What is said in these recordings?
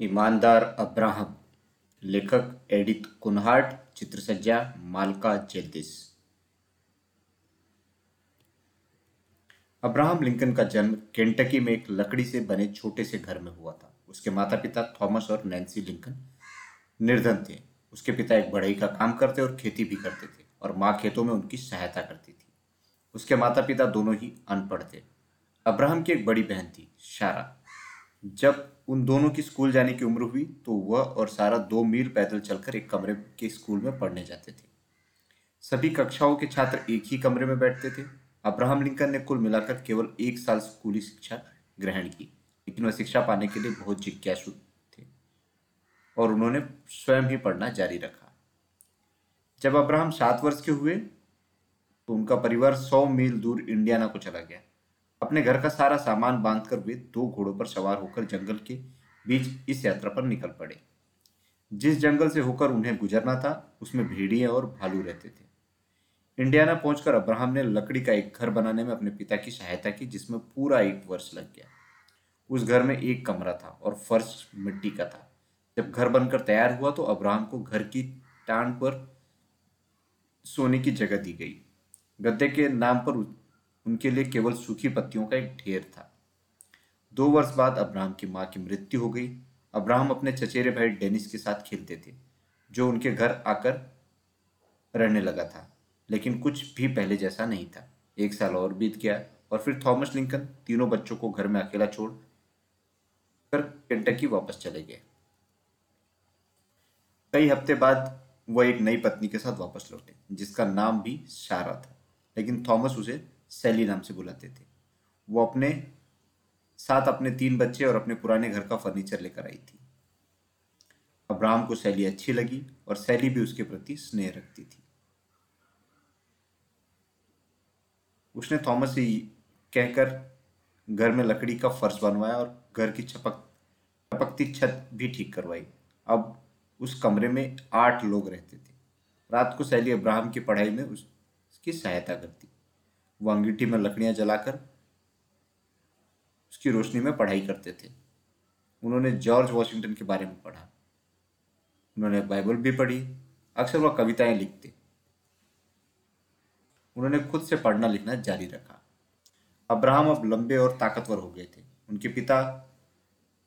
ईमानदार अब्राहम, लेखक Edith Kunhardt चित्रसज्जा मालका जेल्दिस अब्राहम लिंकन का जन्म केंटकी में एक लकड़ी से बने छोटे से घर में हुआ था। उसके माता पिता थॉमस और नैन्सी लिंकन निर्धन थे। उसके पिता एक बढ़ई का काम करते और खेती भी करते थे और माँ खेतों में उनकी सहायता करती थी। उसके माता पिता दोनों ही अनपढ़ थे। अब्राहम की एक बड़ी बहन थी, शारा। जब उन दोनों की स्कूल जाने की उम्र हुई तो वह और सारा दो मील पैदल चलकर एक कमरे के स्कूल में पढ़ने जाते थे। सभी कक्षाओं के छात्र एक ही कमरे में बैठते थे। अब्राहम लिंकन ने कुल मिलाकर केवल एक साल स्कूली शिक्षा ग्रहण की, लेकिन वह शिक्षा पाने के लिए बहुत जिज्ञासु थे और उन्होंने स्वयं ही पढ़ना जारी रखा। जब अब्राहम सात वर्ष के हुए तो उनका परिवार सौ मील दूर इंडियाना को चला गया। अपने घर का सारा सामान बांधकर वे दो घोड़ों पर सवार होकर जंगल के बीच इस यात्रा पर निकल पड़े। जिस जंगल से होकर उन्हें गुजरना था, उसमें भेड़िए और भालू रहते थे। इंडियाना पहुंचकर अब्राहम ने लकड़ी का एक घर बनाने में अपने पिता की सहायता की, जिसमें पूरा एक वर्ष लग गया। उस घर में एक कमरा था और फर्श मिट्टी का था। जब घर बनकर तैयार हुआ तो अब्राहम को घर की टांड पर सोने की जगह दी गई। गद्दे के नाम पर उनके लिए केवल सूखी पत्तियों का एक ढेर था। दो वर्ष बाद अब्राहम की माँ की मृत्यु हो गई। अब्राहम अपने चचेरे भाई डेनिस के साथ खेलते थे, जो उनके घर आकर रहने लगा था, लेकिन कुछ भी पहले जैसा नहीं था। एक साल और बीत गया और फिर थॉमस लिंकन तीनों बच्चों को घर में अकेला छोड़ कर केंटकी वापस चले गए। कई हफ़्ते बाद वह एक नई पत्नी के साथ वापस लौटे, जिसका नाम भी सारा था, लेकिन थॉमस उसे सैली नाम से बुलाते थे। वो अपने साथ अपने तीन बच्चे और अपने पुराने घर का फर्नीचर लेकर आई थी। अब्राहम को सैली अच्छी लगी और सैली भी उसके प्रति स्नेह रखती थी। उसने थॉमस से कहकर घर में लकड़ी का फर्श बनवाया और घर की छपक टपकती छत भी ठीक करवाई। अब उस कमरे में आठ लोग रहते थे। रात को सैली अब्राहम की पढ़ाई में उसकी सहायता करती वो अंगीठी में लकड़ियाँ जलाकर उसकी रोशनी में पढ़ाई करते थे। उन्होंने जॉर्ज वॉशिंगटन के बारे में पढ़ा। उन्होंने बाइबल भी पढ़ी, अक्सर वह कविताएँ लिखते। उन्होंने खुद से पढ़ना लिखना जारी रखा। अब्राहम अब लंबे और ताकतवर हो गए थे। उनके पिता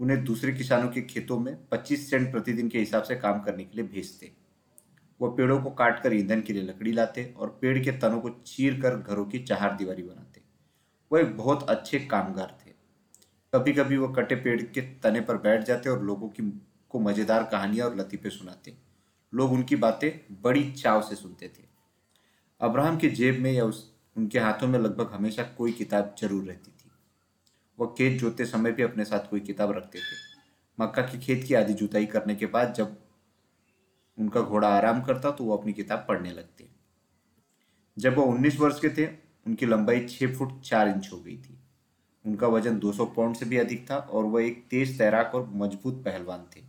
उन्हें दूसरे किसानों के खेतों में 25 सेंट प्रतिदिन के हिसाब से काम करने के लिए भेजते। वह पेड़ों को काटकर ईंधन के लिए लकड़ी लाते और पेड़ के तनों को चीर कर घरों की चार दीवारी बनाते। वह एक बहुत अच्छे कामगार थे। कभी कभी वो कटे पेड़ के तने पर बैठ जाते और लोगों की, को मज़ेदार कहानियाँ और लतीफे सुनाते। लोग उनकी बातें बड़ी चाव से सुनते थे। अब्राहम की जेब में या उस, उनके हाथों में लगभग हमेशा कोई किताब ज़रूर रहती थी। वह खेत जोतते समय भी अपने साथ कोई किताब रखते थे। मक्का की खेत की आधी जुताई करने के बाद जब उनका घोड़ा आराम करता तो वो अपनी किताब पढ़ने लगते। जब वो उन्नीस वर्ष के थे, उनकी लंबाई छः फुट चार इंच हो गई थी। उनका वज़न 200 पाउंड से भी अधिक था और वह एक तेज तैराक और मज़बूत पहलवान थे।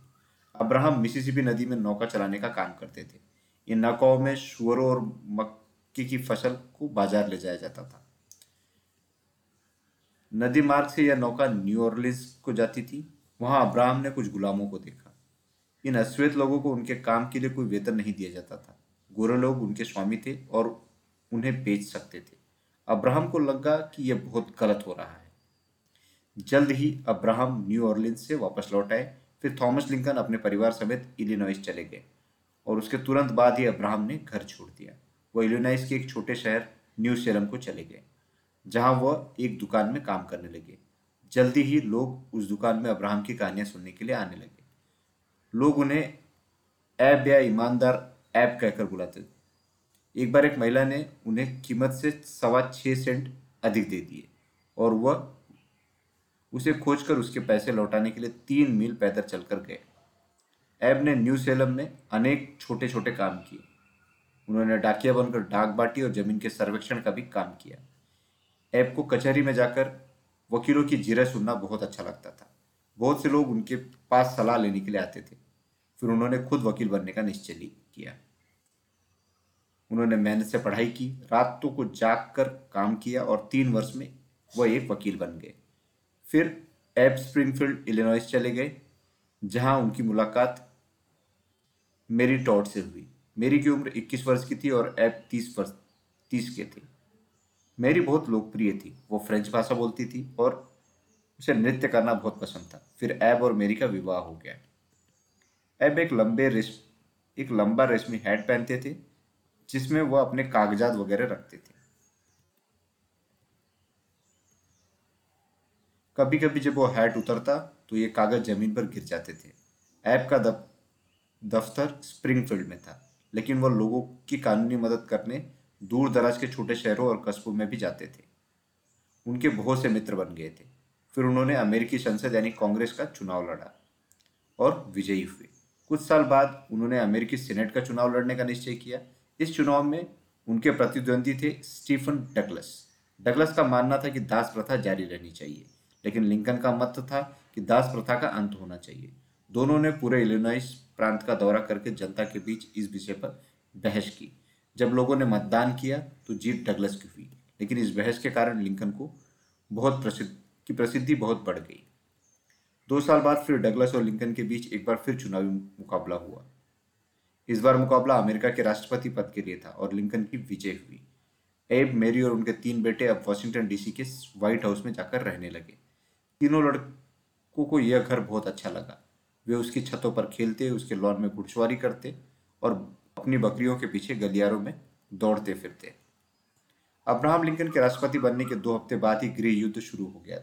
अब्राहम मिसिसिपी नदी में नौका चलाने का काम करते थे। इन नौकाओं में शुअरों और मक्के की फ़सल को बाज़ार ले जाया जाता था। नदी मार्ग से यह नौका न्यू ऑर्लिस को जाती थी। वहाँ अब्राहम ने कुछ गुलामों को देखा। इन अश्वेत लोगों को उनके काम के लिए कोई वेतन नहीं दिया जाता था। गोरे लोग उनके स्वामी थे और उन्हें बेच सकते थे। अब्राहम को लगा कि यह बहुत गलत हो रहा है। जल्द ही अब्राहम न्यू ऑर्लिन्स से वापस लौट आए। फिर थॉमस लिंकन अपने परिवार समेत इलिनॉइस चले गए और उसके तुरंत बाद ही अब्राहम ने घर छोड़ दिया। वह इलिनॉइस के एक छोटे शहर न्यू सेलम को चले गए, जहाँ वह एक दुकान में काम करने लगे। जल्दी ही लोग उस दुकान में अब्राहम की कहानियाँ सुनने के लिए आने लगे। लोग उन्हें ऐब या ईमानदार ऐप कहकर बुलाते थे। एक बार एक महिला ने उन्हें कीमत से सवा छः सेंट अधिक दे दिए और वह उसे खोजकर उसके पैसे लौटाने के लिए तीन मील पैदल चलकर गए। ऐब ने न्यू सेलम में अनेक छोटे छोटे काम किए। उन्होंने डाकिया बनकर डाक बाटी और ज़मीन के सर्वेक्षण का भी काम किया। ऐप को कचहरी में जाकर वकीलों की जीरा सुनना बहुत अच्छा लगता था। बहुत से लोग उनके पास सलाह लेने के लिए आते थे। फिर उन्होंने खुद वकील बनने का निश्चय किया। उन्होंने मेहनत से पढ़ाई की, रातों को जाग कर काम किया और तीन वर्ष में वह एक वकील बन गए। फिर एब स्प्रिंगफील्ड, इलिनॉइस चले गए, जहाँ उनकी मुलाकात मेरी टॉड से हुई। मेरी की उम्र 21 वर्ष की थी और एब 30 वर्ष 30 के थे। मेरी बहुत लोकप्रिय थी, वो फ्रेंच भाषा बोलती थी और उसे नृत्य करना बहुत पसंद था। फिर ऐब और मेरी का विवाह हो गया। ऐब एक लंबे रेश एक लंबा रेशमी हैट पहनते थे जिसमें वह अपने कागजात वगैरह रखते थे। कभी कभी जब वो हैट उतरता तो ये कागज़ ज़मीन पर गिर जाते थे। ऐप का दफ, दफ्तर स्प्रिंगफील्ड में था लेकिन वो लोगों की कानूनी मदद करने दूर दराज के छोटे शहरों और कस्बों में भी जाते थे। उनके बहुत से मित्र बन गए थे। फिर उन्होंने अमेरिकी संसद यानी कांग्रेस का चुनाव लड़ा और विजयी हुए। कुछ साल बाद उन्होंने अमेरिकी सीनेट का चुनाव लड़ने का निश्चय किया। इस चुनाव में उनके प्रतिद्वंदी थे स्टीफन डगलस। डगलस का मानना था कि दास प्रथा जारी रहनी चाहिए, लेकिन लिंकन का मत था कि दास प्रथा का अंत होना चाहिए। दोनों ने पूरे इलिनॉइस प्रांत का दौरा करके जनता के बीच इस विषय पर बहस की। जब लोगों ने मतदान किया तो जीत डगलस की हुई, लेकिन इस बहस के कारण लिंकन को बहुत प्रसिद्ध, की प्रसिद्धि बहुत बढ़ गई। दो साल बाद फिर डगलस और लिंकन के बीच एक बार फिर चुनावी मुकाबला हुआ। इस बार मुकाबला अमेरिका के राष्ट्रपति पद के लिए था और लिंकन की विजय हुई। एब, मेरी और उनके तीन बेटे अब वॉशिंगटन डीसी के व्हाइट हाउस में जाकर रहने लगे। तीनों लड़कों को यह घर बहुत अच्छा लगा। वे उसकी छतों पर खेलते, उसके लॉन में घुड़सवारी करते और अपनी बकरियों के पीछे गलियारों में दौड़ते फिरते। अब्राहम लिंकन के राष्ट्रपति बनने के दो हफ़्ते बाद ही गृह युद्ध शुरू हो गया।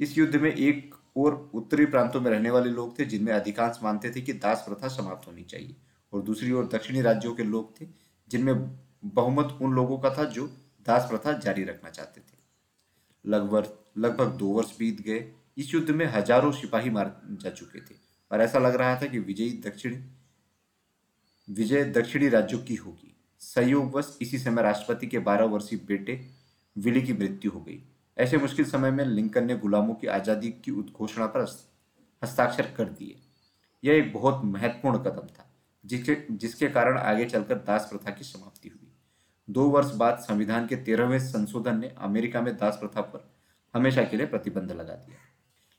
इस युद्ध में एक और उत्तरी प्रांतों में रहने वाले लोग थे, जिनमें अधिकांश मानते थे कि दास प्रथा समाप्त होनी चाहिए। और दूसरी ओर दक्षिणी राज्यों के लोग थे, जिनमें बहुमत उन लोगों का था जो दास प्रथा जारी रखना चाहते थे। लगभग लगभग दो वर्ष बीत गए। इस युद्ध में हज़ारों सिपाही मार जा चुके थे। और ऐसा लग रहा था कि विजयी दक्षिण, विजय दक्षिणी राज्यों की होगी। संयोगवश इसी समय राष्ट्रपति के बारह वर्षीय बेटे विली की मृत्यु हो गई। ऐसे मुश्किल समय में लिंकन ने गुलामों की आज़ादी की उद्घोषणा पर हस्ताक्षर कर दिए। यह एक बहुत महत्वपूर्ण कदम था, जिसके जिसके कारण आगे चलकर दास प्रथा की समाप्ति हुई। दो वर्ष बाद संविधान के तेरहवें संशोधन ने अमेरिका में दास प्रथा पर हमेशा के लिए प्रतिबंध लगा दिया।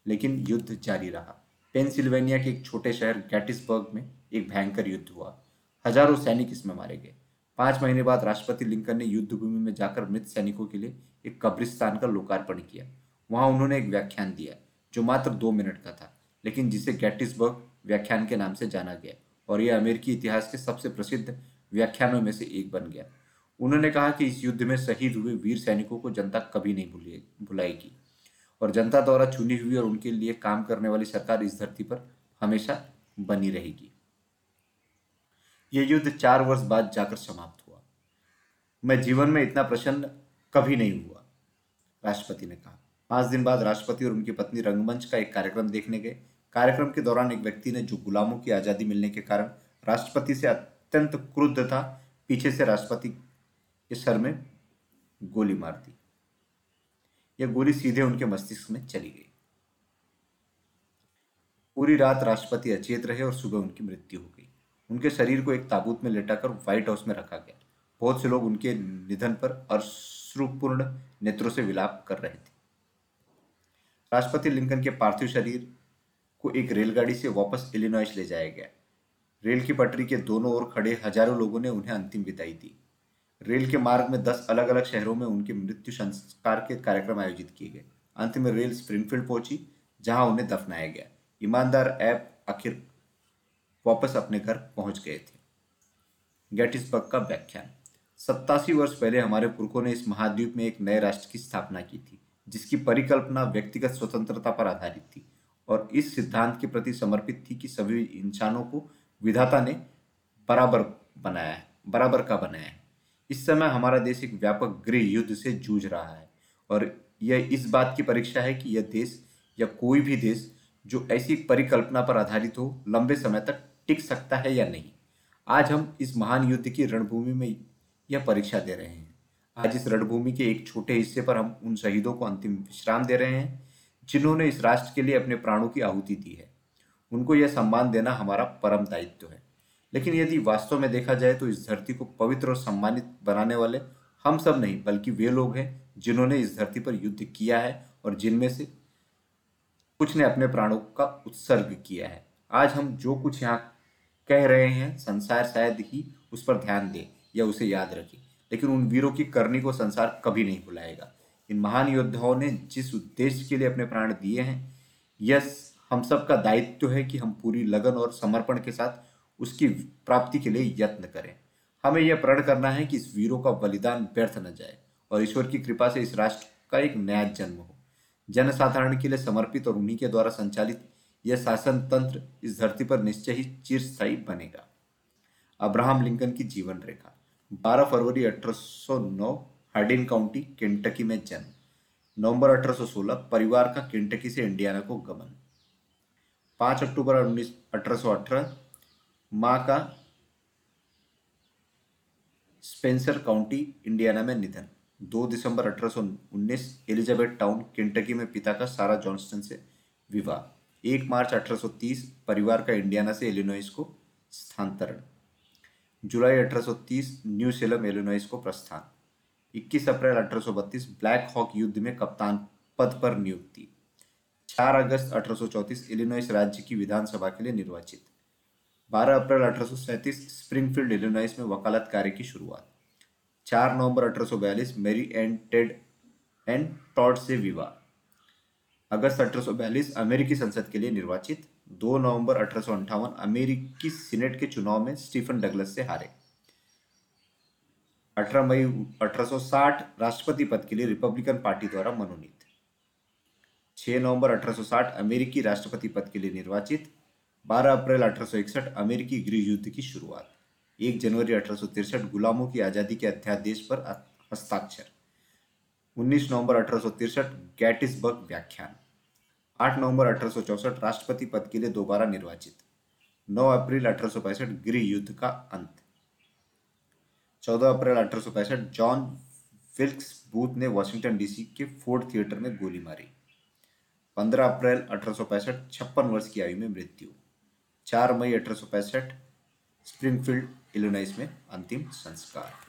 लेकिन युद्ध जारी रहा। पेंसिल्वेनिया के एक छोटे शहर गैटिसबर्ग में एक भयंकर युद्ध हुआ। हज़ारों सैनिक इसमें मारे गए। पाँच महीने बाद राष्ट्रपति लिंकन ने युद्ध भूमि में जाकर मृत सैनिकों के लिए एक कब्रिस्तान का लोकार्पण किया। वहाँ उन्होंने एक व्याख्यान दिया, जो मात्र दो मिनट का था, लेकिन जिसे गैटिसबर्ग व्याख्यान के नाम से जाना गया और यह अमेरिकी इतिहास के सबसे प्रसिद्ध व्याख्यानों में से एक बन गया। उन्होंने कहा कि इस युद्ध में शहीद हुए वीर सैनिकों को जनता कभी नहीं भुलाएगी और जनता द्वारा चुनी हुई और उनके लिए काम करने वाली सरकार इस धरती पर हमेशा बनी रहेगी। यह युद्ध चार वर्ष बाद जाकर समाप्त हुआ। मैं जीवन में इतना प्रसन्न कभी नहीं हुआ, राष्ट्रपति ने कहा। पाँच दिन बाद राष्ट्रपति और उनकी पत्नी रंगमंच का एक कार्यक्रम देखने गए। कार्यक्रम के दौरान एक व्यक्ति ने जो गुलामों की आज़ादी मिलने के कारण राष्ट्रपति से अत्यंत क्रुद्ध था, पीछे से राष्ट्रपति के सर में गोली मार दी। यह गोली सीधे उनके मस्तिष्क में चली गई। पूरी रात राष्ट्रपति अचेत रहे और सुबह उनकी मृत्यु हो गई। उनके शरीर को एक ताबूत में लेटाकर व्हाइट हाउस में रखा गया। बहुत से लोग उनके निधन पर अश्रुपूर्ण नेत्रों से विलाप कर रहे थे। राष्ट्रपति लिंकन के पार्थिव शरीर को एक रेलगाड़ी से वापस इलिनॉइस ले जाया गया। रेल की पटरी के दोनों ओर खड़े हज़ारों लोगों ने उन्हें अंतिम विदाई दी। रेल के मार्ग में दस अलग अलग शहरों में उनके मृत्यु संस्कार के कार्यक्रम आयोजित किए गए। अंत में रेल स्प्रिंगफील्ड पहुँची, जहाँ उन्हें दफनाया गया। ईमानदार ऐप आखिर वापस अपने घर पहुँच गए थे। गैटिसबर्ग का व्याख्यान। सत्तासी वर्ष पहले हमारे पुरखों ने इस महाद्वीप में एक नए राष्ट्र की स्थापना की थी, जिसकी परिकल्पना व्यक्तिगत स्वतंत्रता पर आधारित थी और इस सिद्धांत के प्रति समर्पित थी कि सभी इंसानों को विधाता ने बराबर बनाया है, बराबर का बनाया है। इस समय हमारा देश एक व्यापक गृह युद्ध से जूझ रहा है और यह इस बात की परीक्षा है कि यह देश या कोई भी देश जो ऐसी परिकल्पना पर आधारित हो, लंबे समय तक टिक सकता है या नहीं। आज हम इस महान युद्ध की रणभूमि में यह परीक्षा दे रहे हैं। आज इस रणभूमि के एक छोटे हिस्से पर हम उन शहीदों को अंतिम विश्राम दे रहे हैं, जिन्होंने इस राष्ट्र के लिए अपने प्राणों की आहुति दी है। उनको यह सम्मान देना हमारा परम दायित्व है। लेकिन यदि वास्तव में देखा जाए तो इस धरती को पवित्र और सम्मानित बनाने वाले हम सब नहीं, बल्कि वे लोग हैं, जिन्होंने इस धरती पर युद्ध किया है और जिनमें से कुछ ने अपने प्राणों का उत्सर्ग किया है। आज हम जो कुछ यहाँ कह रहे हैं, संसार शायद ही उस पर ध्यान दे या उसे याद रखे। लेकिन उन वीरों की करनी को संसार कभी नहीं भुलाएगा। इन महान योद्धाओं ने जिस उद्देश्य के लिए अपने प्राण दिए हैं यह हम सबका दायित्व है कि हम पूरी लगन और समर्पण के साथ उसकी प्राप्ति के लिए यत्न करें। हमें यह प्रण करना है कि इस वीरों का बलिदान व्यर्थ न जाए और ईश्वर की कृपा से इस राष्ट्र का एक नया जन्म हो। जनसाधारण के लिए समर्पित और उन्हीं के द्वारा संचालित यह शासन तंत्र इस धरती पर निश्चय ही चिरस्थायी बनेगा। अब्राहम लिंकन की जीवन रेखा 12 फरवरी 1809 हार्डिन काउंटी, केंटकी में जन्म। नवंबर 1816 परिवार का केंटकी से इंडियाना को गमन। 5 अक्टूबर उन्नीस, अठारह माँ का स्पेंसर काउंटी, इंडियाना में निधन। 2 दिसंबर 1819 एलिजाबेथ टाउन, केंटकी में पिता का सारा जॉनस्टन से विवाह। 1 मार्च 1830 परिवार का इंडियाना से एलिनोइस को स्थानांतरण। जुलाई 1830 न्यू सेलम एलिनोइस को प्रस्थान। 21 अप्रैल 1832 ब्लैक हॉक युद्ध में कप्तान पद पर नियुक्ति। 4 अगस्त 1834 इलिनॉइस राज्य की विधानसभा के लिए निर्वाचित। 12 अप्रैल अठारह सौ सैंतीस, स्प्रिंगफील्ड, इलिनॉइस में वकालत कार्य की शुरुआत। 4 नवंबर 1842 मेरी एंड टेड एंड टॉड से विवाह अगस्त अठारह अमेरिकी संसद के लिए निर्वाचित 2 नवंबर अठारह अमेरिकी सीनेट के चुनाव में स्टीफन डगलस से हारे। 18 मई 1860 राष्ट्रपति पद के लिए रिपब्लिकन पार्टी द्वारा मनोनीत। 6 नवंबर 1860 अमेरिकी राष्ट्रपति पद के लिए निर्वाचित 12 अप्रैल अठारह सौ इकसठ अमेरिकी गृह युद्ध की शुरुआत। 1 जनवरी अठारह गुलामों की आज़ादी के अध्यादेश पर हस्ताक्षर। 19 नवंबर अठारह गैटिसबर्ग व्याख्यान। 8 नवंबर अठारह राष्ट्रपति पद के लिए दोबारा निर्वाचित। 9 अप्रैल अठारह सौ पैंसठ, गृह युद्ध का अंत। 14 अप्रैल अठारह सौ पैंसठ, जॉन फिल्क्स बूथ ने वॉशिंगटन डीसी के फोर्ड थिएटर में गोली मारी। 15 अप्रैल अठारह छप्पन वर्ष की आयु में मृत्यु। 4 मई अठारह सौ पैंसठ, स्प्रिंगफील्ड, इलिनॉइस में अंतिम संस्कार।